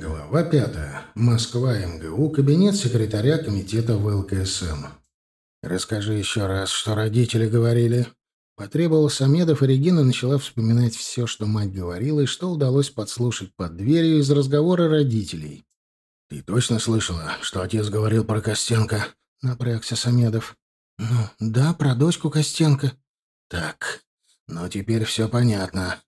Глава пятая. Москва, МГУ. Кабинет секретаря комитета ВЛКСМ. «Расскажи еще раз, что родители говорили». Потребовал Самедов, и Регина начала вспоминать все, что мать говорила, и что удалось подслушать под дверью из разговора родителей. «Ты точно слышала, что отец говорил про Костенко?» — напрягся Самедов. «Ну, да, про дочку Костенко». «Так, ну теперь все понятно.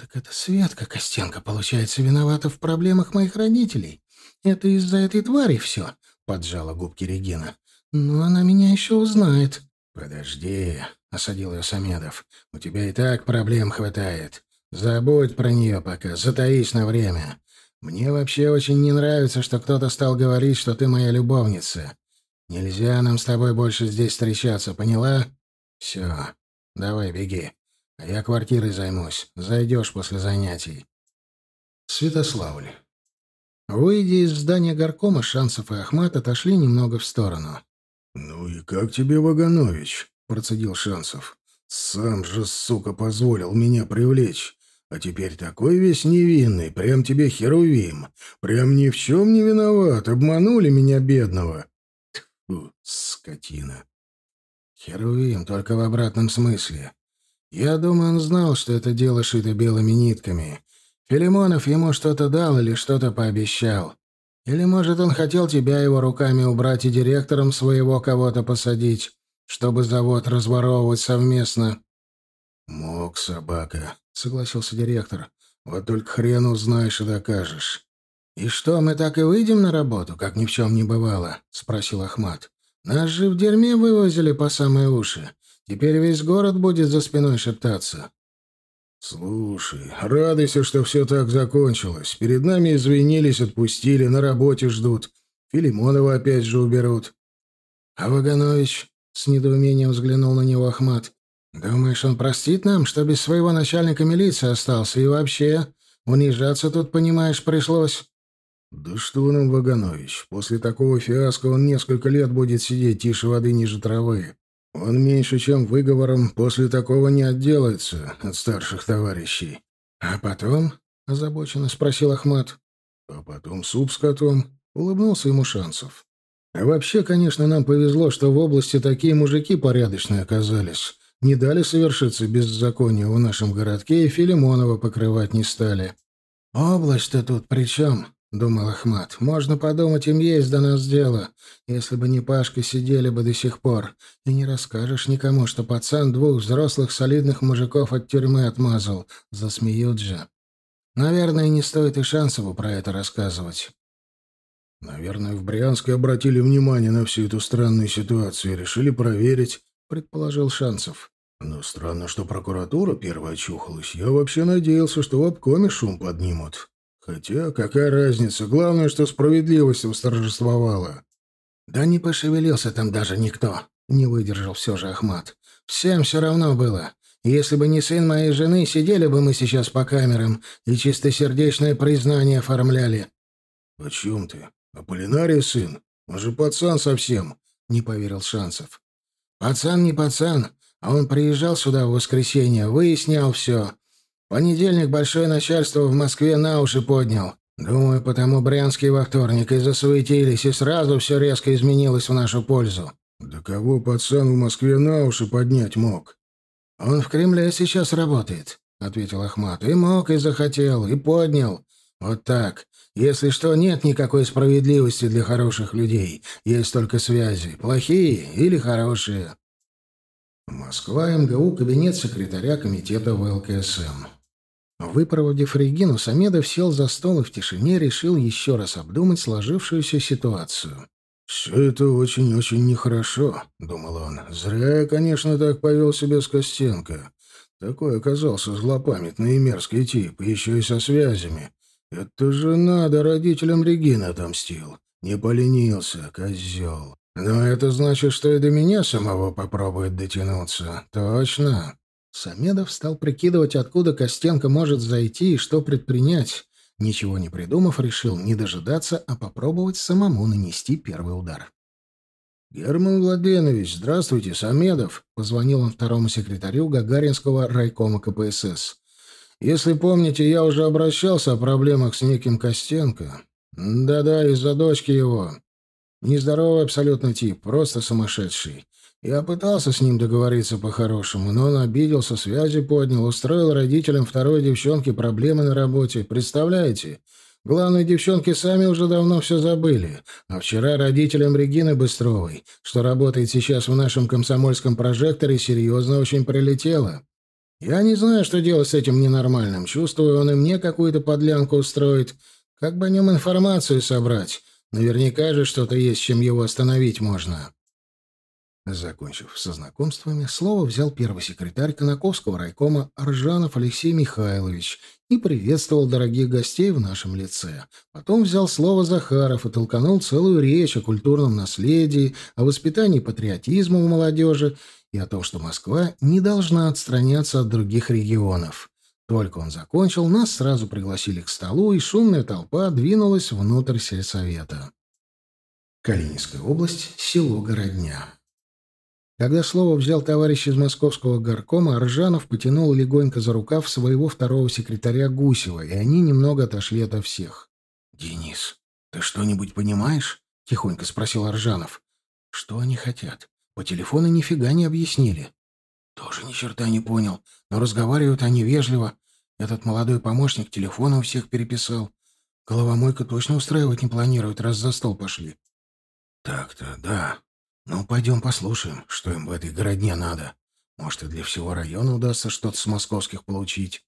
Так это Светка Костенко, получается, виновата в проблемах моих родителей. Это из-за этой твари все, — поджала губки Регина. Но она меня еще узнает. Подожди, — осадил ее Самедов. У тебя и так проблем хватает. Забудь про нее пока, затаись на время. Мне вообще очень не нравится, что кто-то стал говорить, что ты моя любовница. Нельзя нам с тобой больше здесь встречаться, поняла? Все, давай беги. А я квартирой займусь. Зайдешь после занятий. Святославль. Выйдя из здания горкома, Шансов и Ахмат отошли немного в сторону. «Ну и как тебе, Ваганович?» — процедил Шансов. «Сам же, сука, позволил меня привлечь. А теперь такой весь невинный, прям тебе херувим. Прям ни в чем не виноват, обманули меня, бедного». Тьфу, скотина. Херувим, только в обратном смысле. Я думаю, он знал, что это дело шито белыми нитками. Филимонов ему что-то дал или что-то пообещал. Или, может, он хотел тебя его руками убрать и директором своего кого-то посадить, чтобы завод разворовывать совместно. «Мог, собака», — согласился директор. «Вот только хрен узнаешь и докажешь». «И что, мы так и выйдем на работу, как ни в чем не бывало?» — спросил Ахмат. «Нас же в дерьме вывозили по самые уши. Теперь весь город будет за спиной шептаться. «Слушай, радуйся, что все так закончилось. Перед нами извинились, отпустили, на работе ждут. Филимонова опять же уберут». «А Ваганович?» — с недоумением взглянул на него Ахмат. «Думаешь, он простит нам, что без своего начальника милиции остался? И вообще, унижаться тут, понимаешь, пришлось?» «Да что нам, Ваганович, после такого фиаско он несколько лет будет сидеть тише воды ниже травы. Он меньше, чем выговором, после такого не отделается от старших товарищей. А потом, — озабоченно спросил Ахмат, — а потом суп с котом, — улыбнулся ему Шансов. А вообще, конечно, нам повезло, что в области такие мужики порядочные оказались. Не дали совершиться беззаконию в нашем городке и Филимонова покрывать не стали. Область-то тут при чем? — думал Ахмат. «Можно подумать, им есть до нас дело. Если бы не Пашка, сидели бы до сих пор. И не расскажешь никому, что пацан двух взрослых солидных мужиков от тюрьмы отмазал. Засмеют же. Наверное, не стоит и Шансову про это рассказывать». «Наверное, в Брянске обратили внимание на всю эту странную ситуацию и решили проверить», — предположил Шансов. «Но странно, что прокуратура первая очухалась. Я вообще надеялся, что в обкоме шум поднимут». Хотя, какая разница? Главное, что справедливость восторжествовала. Да не пошевелился там даже никто. Не выдержал все же Ахмат. Всем все равно было. Если бы не сын моей жены, сидели бы мы сейчас по камерам и чистосердечное признание оформляли. — О чем ты? Аполлинарий сын? Он же пацан совсем, — не поверил Шансов. — Пацан не пацан, а он приезжал сюда в воскресенье, выяснял все. Понедельник большое начальство в Москве на уши поднял. Думаю, потому брянские во вторник и засуетились, и сразу все резко изменилось в нашу пользу. Да кого пацан в Москве на уши поднять мог? Он в Кремле сейчас работает, — ответил Ахмат. И мог, и захотел, и поднял. Вот так. Если что, нет никакой справедливости для хороших людей. Есть только связи. Плохие или хорошие. Москва, МГУ, кабинет секретаря комитета ВЛКСМ. Выпроводив Регину, Самедов сел за стол и в тишине решил еще раз обдумать сложившуюся ситуацию. «Все это очень-очень нехорошо», — думал он. «Зря я, конечно, так повел себя с Костенко. Такой оказался злопамятный и мерзкий тип, еще и со связями. Это же надо родителям Регины отомстил. Не поленился, козел. Но это значит, что и до меня самого попробует дотянуться. Точно. Самедов стал прикидывать, откуда Костенко может зайти и что предпринять. Ничего не придумав, решил не дожидаться, а попробовать самому нанести первый удар. «Герман Владенович, здравствуйте, Самедов!» — позвонил он второму секретарю Гагаринского райкома КПСС. Если помните, я уже обращался о проблемах с неким Костенко. Да-да, из-за дочки его. Нездоровый абсолютно тип, просто сумасшедший. Я пытался с ним договориться по-хорошему, но он обиделся, связи поднял, устроил родителям второй девчонки проблемы на работе. Представляете? Главные девчонки сами уже давно все забыли. А вчера родителям Регины Быстровой, что работает сейчас в нашем комсомольском прожекторе, серьезно очень прилетело. Я не знаю, что делать с этим ненормальным. Чувствую, он и мне какую-то подлянку устроит. Как бы о нем информацию собрать? Наверняка же что-то есть, чем его остановить можно. Закончив со знакомствами, слово взял первый секретарь Конаковского райкома Аржанов Алексей Михайлович и приветствовал дорогих гостей в нашем лице. Потом взял слово Захаров и толканул целую речь о культурном наследии, о воспитании патриотизма у молодежи и о том, что Москва не должна отстраняться от других регионов. Только он закончил, нас сразу пригласили к столу, и шумная толпа двинулась внутрь сельсовета. Калининская область, село Городня. Когда слово взял товарищ из московского горкома, Аржанов потянул легонько за рукав своего второго секретаря Гусева, и они немного отошли ото всех. «Денис, ты что-нибудь понимаешь?» — тихонько спросил Аржанов. «Что они хотят? По телефону нифига не объяснили». «Тоже ни черта не понял, но разговаривают они вежливо. Этот молодой помощник телефона у всех переписал. Головомойка точно устраивать не планирует, раз за стол пошли». «Так-то, да», «Ну, пойдем послушаем, что им в этой городне надо. Может, и для всего района удастся что-то с московских получить».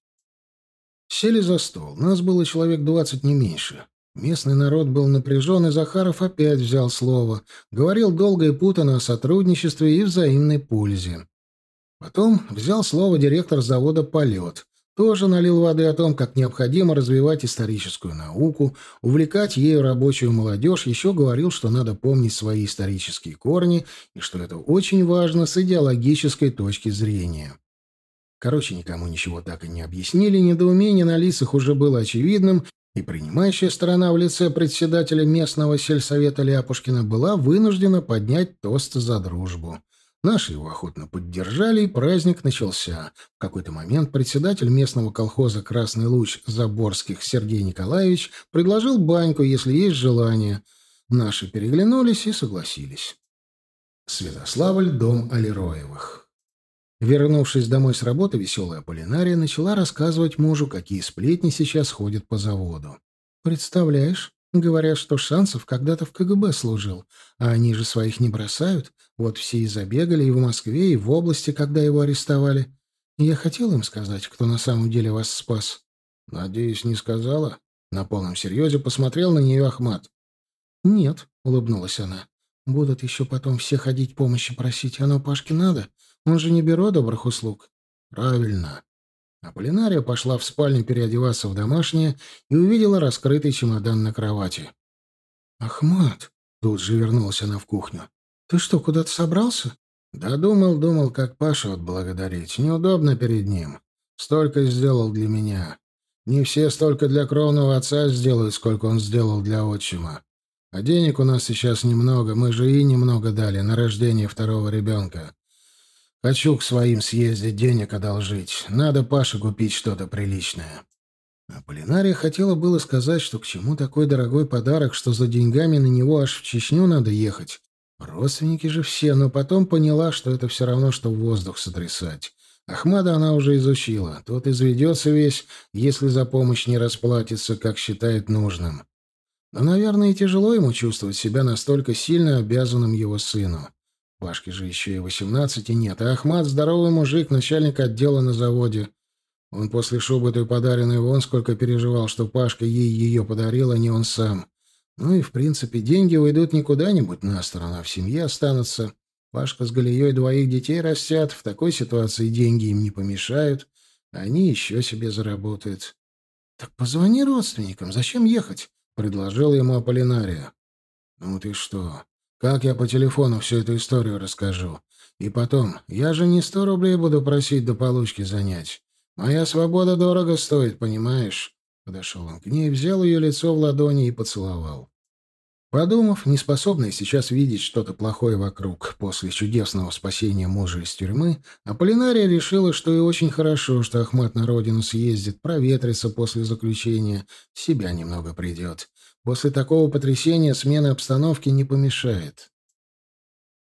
Сели за стол. Нас было человек двадцать, не меньше. Местный народ был напряжен, и Захаров опять взял слово. Говорил долго и путанно о сотрудничестве и взаимной пользе. Потом взял слово директор завода «Полет» тоже налил воды о том, как необходимо развивать историческую науку, увлекать ею рабочую молодежь, еще говорил, что надо помнить свои исторические корни и что это очень важно с идеологической точки зрения. Короче, никому ничего так и не объяснили, недоумение на лицах уже было очевидным, и принимающая сторона в лице председателя местного сельсовета Ляпушкина была вынуждена поднять тост за дружбу. Наши его охотно поддержали, и праздник начался. В какой-то момент председатель местного колхоза «Красный луч» Заборских Сергей Николаевич предложил баньку, если есть желание. Наши переглянулись и согласились. Святославль, дом Алироевых. Вернувшись домой с работы, веселая Полинария начала рассказывать мужу, какие сплетни сейчас ходят по заводу. «Представляешь, Говорят, что Шансов когда-то в КГБ служил, а они же своих не бросают. Вот все и забегали и в Москве, и в области, когда его арестовали. Я хотел им сказать, кто на самом деле вас спас. Надеюсь, не сказала? На полном серьезе посмотрел на нее Ахмат. Нет, улыбнулась она. Будут еще потом все ходить помощи просить. Оно Пашке надо. Он же не бюро добрых услуг. Правильно. Аполлинария пошла в спальню переодеваться в домашнее и увидела раскрытый чемодан на кровати. «Ахмат!» — тут же вернулась она в кухню. «Ты что, куда-то собрался?» «Да думал, думал, как Пашу отблагодарить. Неудобно перед ним. Столько сделал для меня. Не все столько для кровного отца сделают, сколько он сделал для отчима. А денег у нас сейчас немного, мы же и немного дали на рождение второго ребенка. Хочу к своим съездить, денег одолжить. Надо Паше купить что-то приличное. А Полинария хотела было сказать, что к чему такой дорогой подарок, что за деньгами на него аж в Чечню надо ехать. Родственники же все, но потом поняла, что это все равно, что воздух сотрясать. Ахмада она уже изучила. Тот изведется весь, если за помощь не расплатится, как считает нужным. Но, наверное, и тяжело ему чувствовать себя настолько сильно обязанным его сыну. Пашке же еще и восемнадцати нет, а Ахмат — здоровый мужик, начальник отдела на заводе. Он после шубы той подаренной вон сколько переживал, что Пашка ей ее подарил, а не он сам. Ну и, в принципе, деньги уйдут не куда-нибудь на сторону, а в семье останутся. Пашка с Галией двоих детей растят, в такой ситуации деньги им не помешают, они еще себе заработают. — Так позвони родственникам, зачем ехать? — предложила ему Аполлинария. — Ну ты что, как я по телефону всю эту историю расскажу? И потом, я же не сто рублей буду просить до получки занять. Моя свобода дорого стоит, понимаешь?» Подошел он к ней, взял ее лицо в ладони и поцеловал. Подумав, неспособная сейчас видеть что-то плохое вокруг после чудесного спасения мужа из тюрьмы, Аполлинария решила, что и очень хорошо, что Ахмат на родину съездит, проветрится после заключения, себя немного придет. После такого потрясения смена обстановки не помешает.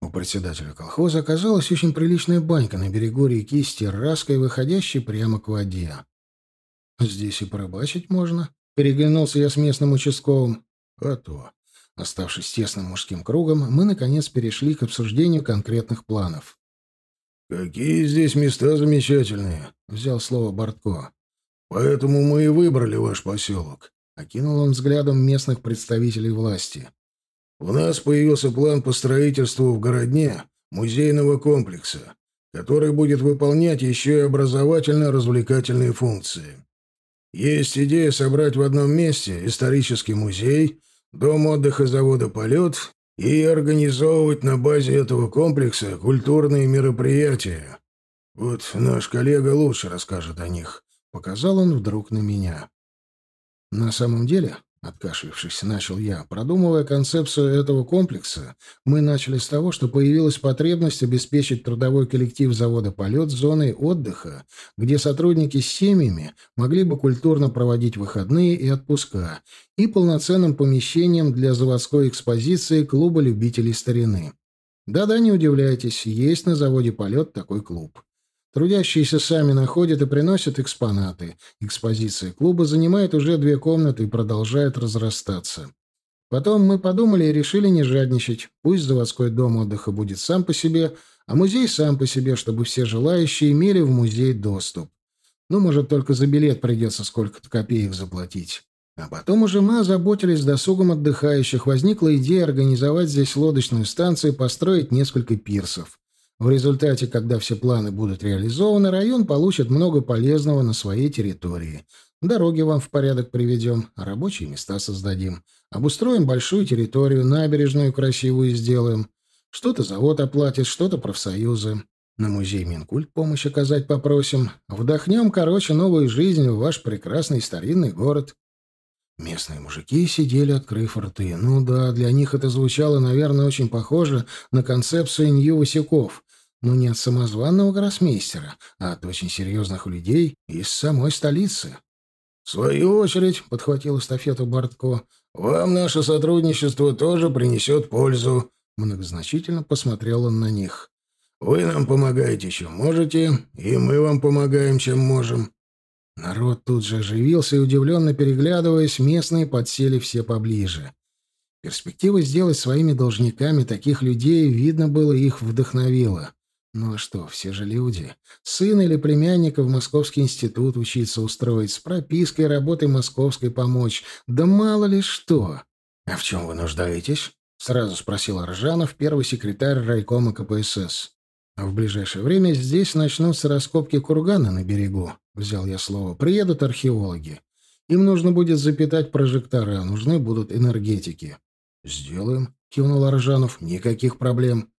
У председателя колхоза оказалась очень приличная банька на берегу реки с терраской, выходящей прямо к воде. «Здесь и порыбачить можно», — переглянулся я с местным участковым. «А то». Оставшись тесным мужским кругом, мы, наконец, перешли к обсуждению конкретных планов. «Какие здесь места замечательные!» — взял слово Бортко. «Поэтому мы и выбрали ваш поселок», — окинул он взглядом местных представителей власти. «У нас появился план по строительству в городне музейного комплекса, который будет выполнять еще и образовательно-развлекательные функции. Есть идея собрать в одном месте исторический музей — дом отдыха завода «Полет» и организовывать на базе этого комплекса культурные мероприятия. Вот наш коллега лучше расскажет о них. Показал он вдруг на меня. На самом деле, Откашлившись, начал я. Продумывая концепцию этого комплекса, мы начали с того, что появилась потребность обеспечить трудовой коллектив завода «Полет» зоной отдыха, где сотрудники с семьями могли бы культурно проводить выходные и отпуска, и полноценным помещением для заводской экспозиции клуба любителей старины. Да-да, не удивляйтесь, есть на заводе «Полет» такой клуб. Трудящиеся сами находят и приносят экспонаты. Экспозиция клуба занимает уже две комнаты и продолжает разрастаться. Потом мы подумали и решили не жадничать. Пусть заводской дом отдыха будет сам по себе, а музей сам по себе, чтобы все желающие имели в музей доступ. Ну, может, только за билет придется сколько-то копеек заплатить. А потом уже мы озаботились досугом отдыхающих. Возникла идея организовать здесь лодочную станцию и построить несколько пирсов. В результате, когда все планы будут реализованы, район получит много полезного на своей территории. Дороги вам в порядок приведем, рабочие места создадим. Обустроим большую территорию, набережную красивую сделаем. Что-то завод оплатит, что-то профсоюзы. На музей Минкульт помощь оказать попросим. Вдохнем, короче, новую жизнь в ваш прекрасный старинный город. Местные мужики сидели, открыв рты. Ну да, для них это звучало, наверное, очень похоже на концепцию Нью Васюков. Но не от самозванного гроссмейстера, а от очень серьезных людей из самой столицы. «В свою очередь», — подхватил эстафету Бортко, — «вам наше сотрудничество тоже принесет пользу». Многозначительно посмотрел он на них. «Вы нам помогаете, чем можете, и мы вам помогаем, чем можем. Народ тут же оживился и, удивленно переглядываясь, местные подсели все поближе. Перспектива сделать своими должниками таких людей, видно было, их вдохновила. Ну а что, все же люди. Сын или племянника в Московский институт учиться устроить, с пропиской, работой московской помочь. Да мало ли что. — А в чем вы нуждаетесь? — сразу спросил Аржанов, первый секретарь райкома КПСС. В ближайшее время здесь начнутся раскопки кургана на берегу. Взял я слово. Приедут археологи. Им нужно будет запитать прожектора, нужны будут энергетики. Сделаем, кивнул Аржанов. Никаких проблем.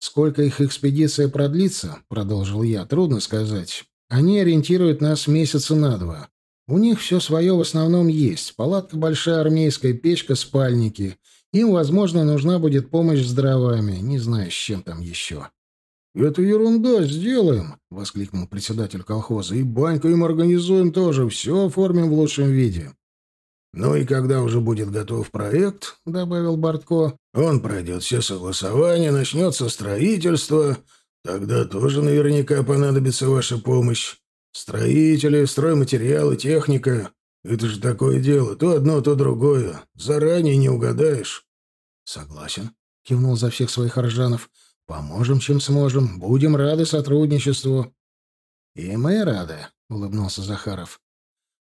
Сколько их экспедиция продлится, продолжил я, трудно сказать. Они ориентируют нас месяца на два. У них все свое в основном есть. Палатка большая армейская, печка, спальники. Им, возможно, нужна будет помощь с дровами. Не знаю, с чем там еще. «Это ерунда, сделаем!» — воскликнул председатель колхоза. «И баньку им организуем тоже, все оформим в лучшем виде». «Ну и когда уже будет готов проект», — добавил Бортко, — «он пройдет все согласования, начнется строительство. Тогда тоже наверняка понадобится ваша помощь. Строители, стройматериалы, техника. Это же такое дело, то одно, то другое. Заранее не угадаешь». «Согласен», — кивнул за всех своих Аржанов. Поможем, чем сможем. Будем рады сотрудничеству. И мы рады, улыбнулся Захаров.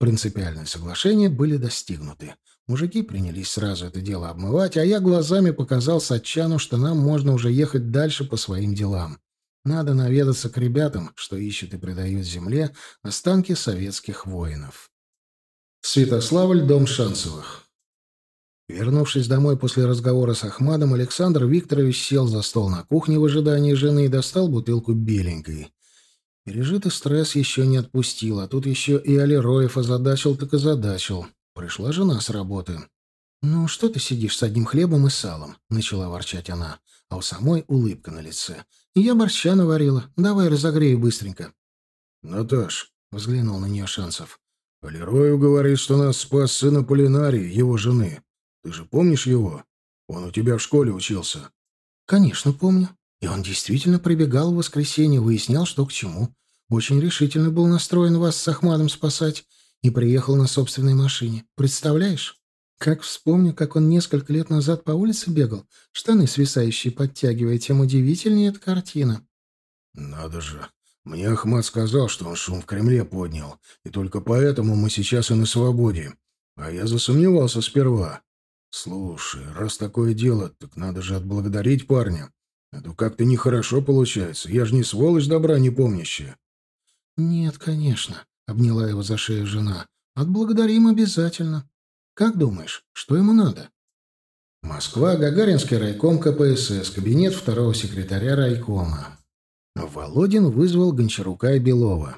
Принципиальные соглашения были достигнуты. Мужики принялись сразу это дело обмывать, а я глазами показал Сатчану, что нам можно уже ехать дальше по своим делам. Надо наведаться к ребятам, что ищут и предают земле останки советских воинов. Святославль, дом Шансовых. Вернувшись домой после разговора с Ахмадом, Александр Викторович сел за стол на кухне в ожидании жены и достал бутылку беленькой. Пережитый стресс еще не отпустил, а тут еще и Алироев озадачил так озадачил. Пришла жена с работы. «Ну, что ты сидишь с одним хлебом и салом?» — начала ворчать она, а у самой улыбка на лице. «Я борща наварила. Давай разогрею быстренько». «Наташ», — взглянул на нее Шансов, — «Лерою говорит, что нас спас сын Аполлинарии, его жены. Ты же помнишь его? Он у тебя в школе учился». «Конечно, помню. И он действительно прибегал в воскресенье, выяснял, что к чему. Очень решительно был настроен вас с Ахмадом спасать и приехал на собственной машине. Представляешь? Как вспомню, как он несколько лет назад по улице бегал, штаны свисающие подтягивая, тем удивительнее эта картина. Надо же. Мне Ахмад сказал, что он шум в Кремле поднял, и только поэтому мы сейчас и на свободе. А я засомневался сперва. Слушай, раз такое дело, так надо же отблагодарить парня. А то как-то нехорошо получается. Я же не сволочь добра не помнящая. Нет, конечно, обняла его за шею жена. Отблагодарим обязательно. Как думаешь, что ему надо? Москва, Гагаринский райком КПСС, кабинет второго секретаря райкома. Володин вызвал Гончарука и Белова.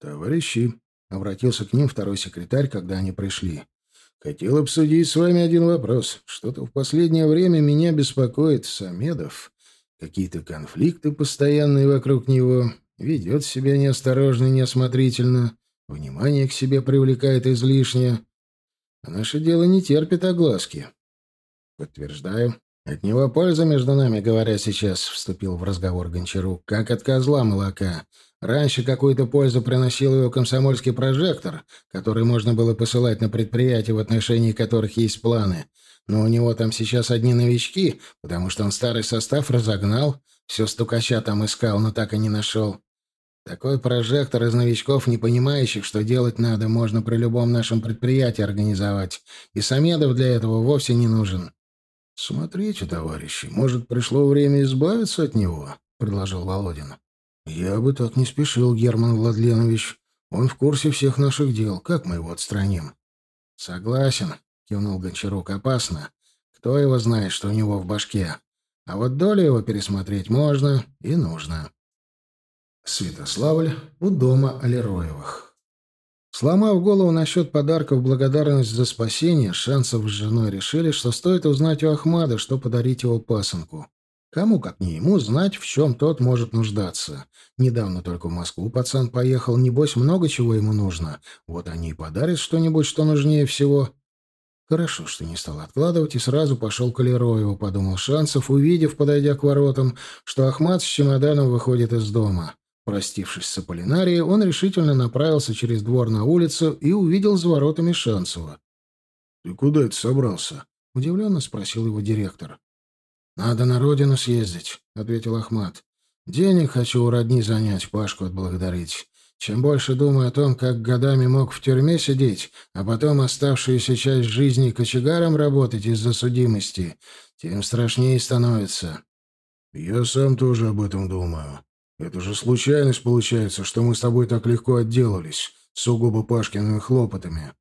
«Товарищи», — обратился к ним второй секретарь, когда они пришли, — «хотел обсудить с вами один вопрос. Что-то в последнее время меня беспокоит Самедов. Какие-то конфликты постоянные вокруг него. Ведет себя неосторожно и неосмотрительно. Внимание к себе привлекает излишне. А наше дело не терпит огласки. Подтверждаю. От него польза между нами, говоря сейчас, вступил в разговор Гончарук, как от козла молока. Раньше какую-то пользу приносил его комсомольский прожектор, который можно было посылать на предприятия, в отношении которых есть планы. Но у него там сейчас одни новички, потому что он старый состав разогнал, все стукача там искал, но так и не нашел. Такой прожектор из новичков, не понимающих, что делать надо, можно при любом нашем предприятии организовать. И Самедов для этого вовсе не нужен. — Смотрите, товарищи, может, пришло время избавиться от него? — предложил Володин. — Я бы так не спешил, Герман Владленович. Он в курсе всех наших дел. Как мы его отстраним? — Согласен, — кивнул Гончарук. — Опасно. Кто его знает, что у него в башке? А вот долю его пересмотреть можно и нужно. Святославль у дома Алероевых. Сломав голову насчет подарка в благодарность за спасение, Шансов с женой решили, что стоит узнать у Ахмада, что подарить его пасынку. Кому, как не ему, знать, в чем тот может нуждаться. Недавно только в Москву пацан поехал, небось, много чего ему нужно. Вот они и подарят что-нибудь, что нужнее всего. Хорошо, что не стал откладывать и сразу пошел к Алероеву, подумал Шансов, увидев, подойдя к воротам, что Ахмад с чемоданом выходит из дома. Простившись с Аполлинарией, он решительно направился через двор на улицу и увидел за воротами Шансова. — Ты куда это собрался? — удивленно спросил его директор. — Надо на родину съездить, — ответил Ахмат. — Денег хочу у родни занять, Пашку отблагодарить. Чем больше думаю о том, как годами мог в тюрьме сидеть, а потом оставшуюся часть жизни кочегаром работать из-за судимости, тем страшнее становится. — Я сам тоже об этом думаю, это же случайность получается, что мы с тобой так легко отделались, сугубо Пашкиными хлопотами.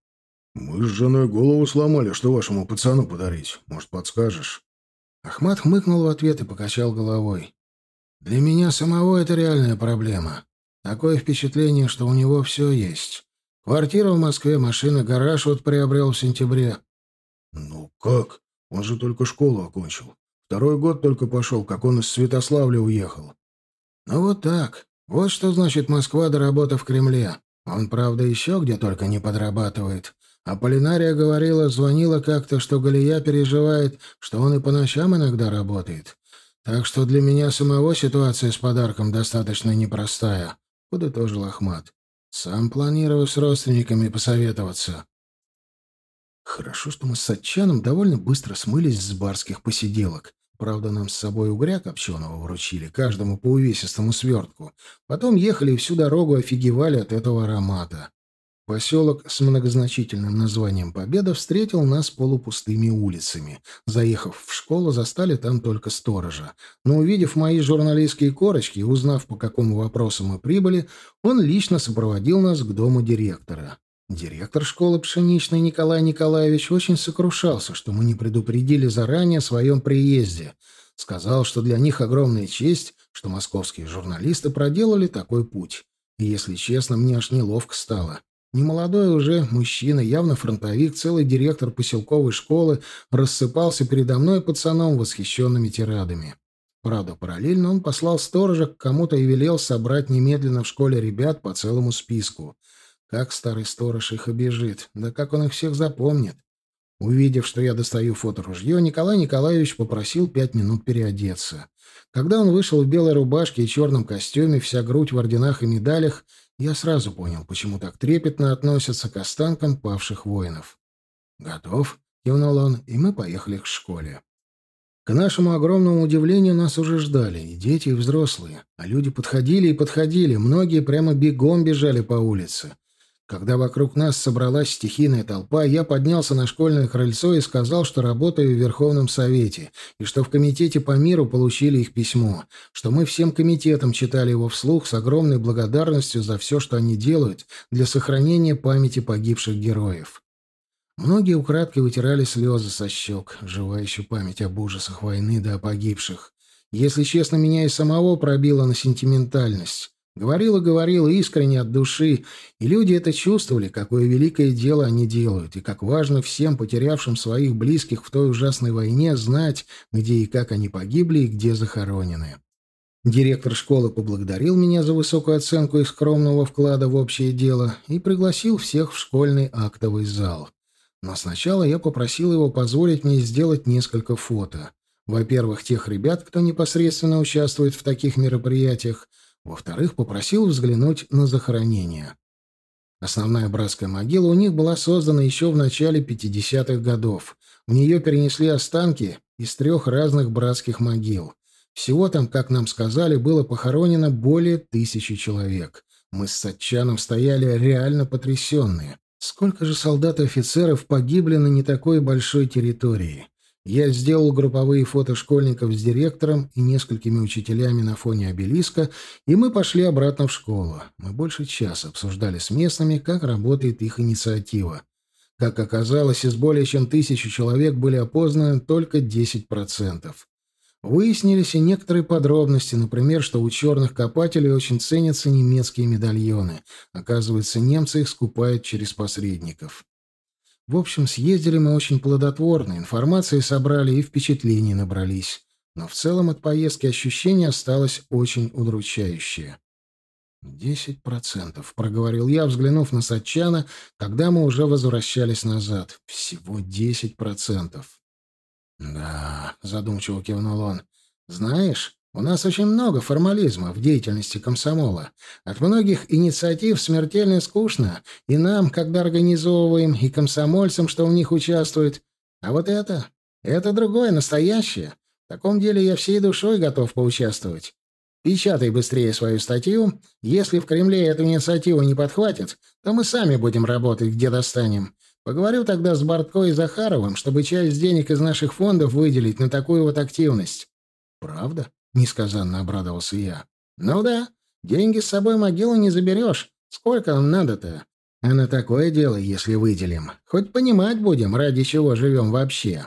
Мы с женой голову сломали, что вашему пацану подарить. Может, подскажешь?» Ахмат хмыкнул в ответ и покачал головой. «Для меня самого это реальная проблема. Такое впечатление, что у него все есть. Квартира в Москве, машина, гараж вот приобрел в сентябре». «Ну как? Он же только школу окончил. Второй год только пошел, как он из Святославля уехал. Ну вот так. Вот что значит Москва до работы в Кремле. Он, правда, еще где только не подрабатывает. А Полинария говорила, звонила как-то, что Галия переживает, что он и по ночам иногда работает. Так что для меня самого ситуация с подарком достаточно непростая, — подытожил Ахмат. Сам планирую с родственниками посоветоваться. Хорошо, что мы с Сатчаном довольно быстро смылись с барских посиделок. Правда, нам с собой угря копченого вручили, каждому по увесистому свертку. Потом ехали и всю дорогу офигевали от этого аромата. Поселок с многозначительным названием «Победа» встретил нас полупустыми улицами. Заехав в школу, застали там только сторожа. Но увидев мои журналистские корочки и узнав, по какому вопросу мы прибыли, он лично сопроводил нас к дому директора. Директор школы пшеничной Николай Николаевич очень сокрушался, что мы не предупредили заранее о своем приезде. Сказал, что для них огромная честь, что московские журналисты проделали такой путь. И, если честно, мне аж неловко стало. Немолодой уже мужчина, явно фронтовик, целый директор поселковой школы, рассыпался передо мной пацаном восхищенными тирадами. Правда, параллельно он послал сторожа к кому-то и велел собрать немедленно в школе ребят по целому списку. Как старый сторож их обижит, да как он их всех запомнит. Увидев, что я достаю фоторужье, Николай Николаевич попросил пять минут переодеться. Когда он вышел в белой рубашке и черном костюме, вся грудь в орденах и медалях, я сразу понял, почему так трепетно относятся к останкам павших воинов. «Готов?» — кивнул он, и мы поехали к школе. К нашему огромному удивлению нас уже ждали, и дети, и взрослые. А люди подходили и подходили, многие прямо бегом бежали по улице. Когда вокруг нас собралась стихийная толпа, я поднялся на школьное крыльцо и сказал, что работаю в Верховном Совете, и что в Комитете по миру получили их письмо, что мы всем комитетам читали его вслух с огромной благодарностью за все, что они делают для сохранения памяти погибших героев. Многие украдкой вытирали слезы со щек, живающую память об ужасах войны да о погибших. Если честно, меня и самого пробило на сентиментальность. Говорила, говорила искренне от души, и люди это чувствовали, какое великое дело они делают, и как важно всем потерявшим своих близких в той ужасной войне знать, где и как они погибли и где захоронены. Директор школы поблагодарил меня за высокую оценку их скромного вклада в общее дело и пригласил всех в школьный актовый зал. Но сначала я попросил его позволить мне сделать несколько фото. Во-первых, тех ребят, кто непосредственно участвует в таких мероприятиях, во-вторых, попросил взглянуть на захоронение. Основная братская могила у них была создана еще в начале 50-х годов. В нее перенесли останки из трех разных братских могил. Всего там, как нам сказали, было похоронено более тысячи человек. Мы с Сатчаном стояли реально потрясенные. Сколько же солдат и офицеров погибли на не такой большой территории? Я сделал групповые фото школьников с директором и несколькими учителями на фоне обелиска, и мы пошли обратно в школу. Мы больше часа обсуждали с местными, как работает их инициатива. Как оказалось, из более чем тысячи человек были опознаны только 10%. Выяснились и некоторые подробности, например, что у черных копателей очень ценятся немецкие медальоны. Оказывается, немцы их скупают через посредников. В общем, съездили мы очень плодотворно, информации собрали и впечатлений набрались. Но в целом от поездки ощущение осталось очень удручающее. «Десять процентов», — проговорил я, взглянув на Сатчана, когда мы уже возвращались назад. «Всего десять процентов». «Да», — задумчиво кивнул он. «Знаешь, у нас очень много формализма в деятельности комсомола. От многих инициатив смертельно скучно, и нам, когда организовываем, и комсомольцам, что в них участвуют. А вот это, это другое, настоящее. В таком деле я всей душой готов поучаствовать. Печатай быстрее свою статью. Если в Кремле эту инициативу не подхватят, то мы сами будем работать, где достанем. Поговорю тогда с Бортко и Захаровым, чтобы часть денег из наших фондов выделить на такую вот активность. Правда? Несказанно обрадовался я. «Ну да, деньги с собой могилу не заберешь. Сколько нам надо-то? А на такое дело, если выделим. Хоть понимать будем, ради чего живем вообще».